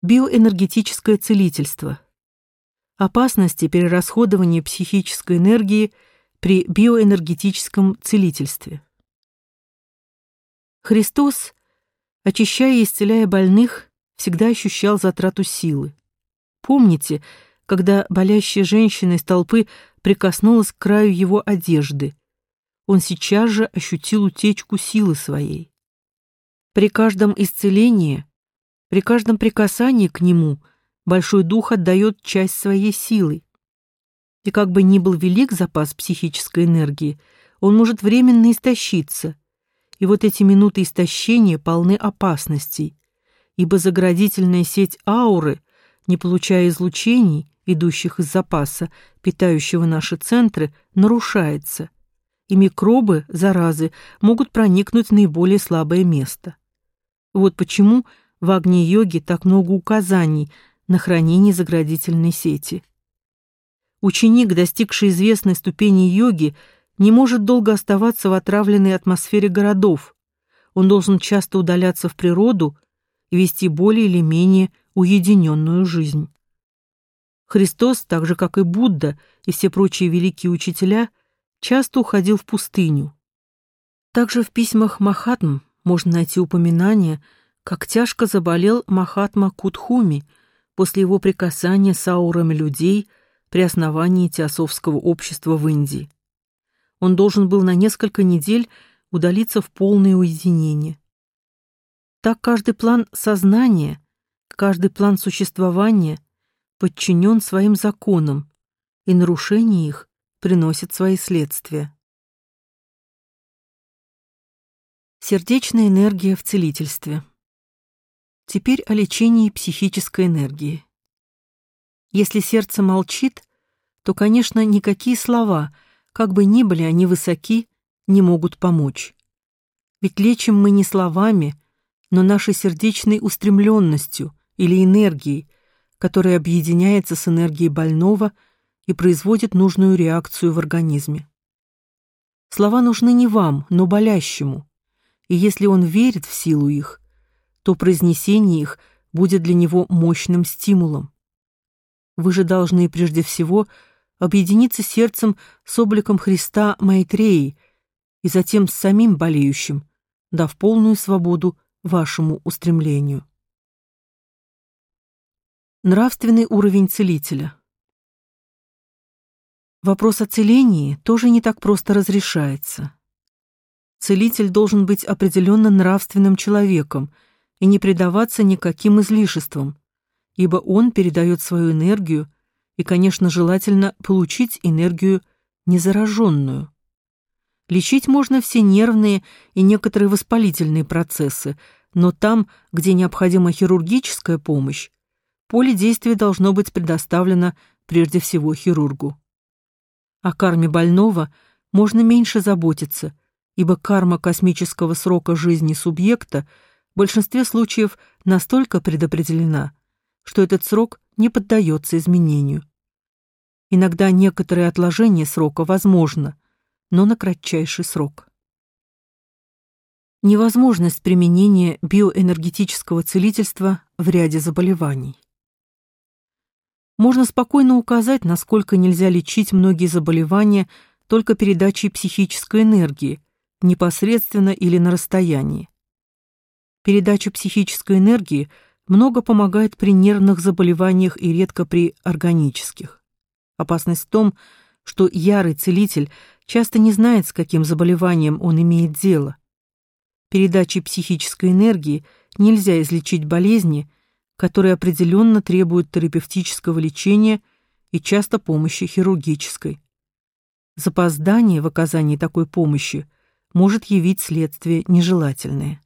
Биоэнергетическое целительство. Опасности перерасходования психической энергии при биоэнергетическом целительстве. Христос, очищая и исцеляя больных, всегда ощущал затрату силы. Помните, когда болящая женщина из толпы прикоснулась к краю его одежды, он сейчас же ощутил утечку силы своей. При каждом исцелении при каждом прикасании к нему Большой Дух отдает часть своей силы. И как бы ни был велик запас психической энергии, он может временно истощиться. И вот эти минуты истощения полны опасностей, ибо заградительная сеть ауры, не получая излучений, идущих из запаса, питающего наши центры, нарушается, и микробы, заразы, могут проникнуть в наиболее слабое место. Вот почему в Агни-йоге так много указаний на хранение заградительной сети. Ученик, достигший известной ступени йоги, не может долго оставаться в отравленной атмосфере городов. Он должен часто удаляться в природу и вести более или менее уединенную жизнь. Христос, так же как и Будда и все прочие великие учителя, часто уходил в пустыню. Также в письмах Махатм можно найти упоминание – как тяжко заболел Махатма Кутхуми после его прикасания с аурами людей при основании теософского общества в Индии. Он должен был на несколько недель удалиться в полное уединение. Так каждый план сознания, каждый план существования подчинен своим законам, и нарушение их приносит свои следствия. Сердечная энергия в целительстве. Теперь о лечении психической энергии. Если сердце молчит, то, конечно, никакие слова, как бы ни были они высоки, не могут помочь. Ведь лечим мы не словами, но нашей сердечной устремленностью или энергией, которая объединяется с энергией больного и производит нужную реакцию в организме. Слова нужны не вам, но болящему, и если он верит в силу их, то произнесение их будет для него мощным стимулом. Вы же должны прежде всего объединиться сердцем с обликом Христа Майтреи и затем с самим болеющим, дав полную свободу вашему устремлению. Нравственный уровень целителя. Вопрос о целении тоже не так просто разрешается. Целитель должен быть определенно нравственным человеком – и не предаваться никаким излишествам, ибо он передает свою энергию, и, конечно, желательно получить энергию незараженную. Лечить можно все нервные и некоторые воспалительные процессы, но там, где необходима хирургическая помощь, поле действия должно быть предоставлено прежде всего хирургу. О карме больного можно меньше заботиться, ибо карма космического срока жизни субъекта – большинстве случаев настолько предопределена, что этот срок не поддается изменению. Иногда некоторое отложение срока возможно, но на кратчайший срок. Невозможность применения биоэнергетического целительства в ряде заболеваний. Можно спокойно указать, насколько нельзя лечить многие заболевания только передачей психической энергии, непосредственно или на расстоянии. Передача психической энергии много помогает при нервных заболеваниях и редко при органических. Опасность в том, что ярый целитель часто не знает, с каким заболеванием он имеет дело. Передачей психической энергии нельзя излечить болезни, которые определенно требуют терапевтического лечения и часто помощи хирургической. Запоздание в оказании такой помощи может явить следствие нежелательное.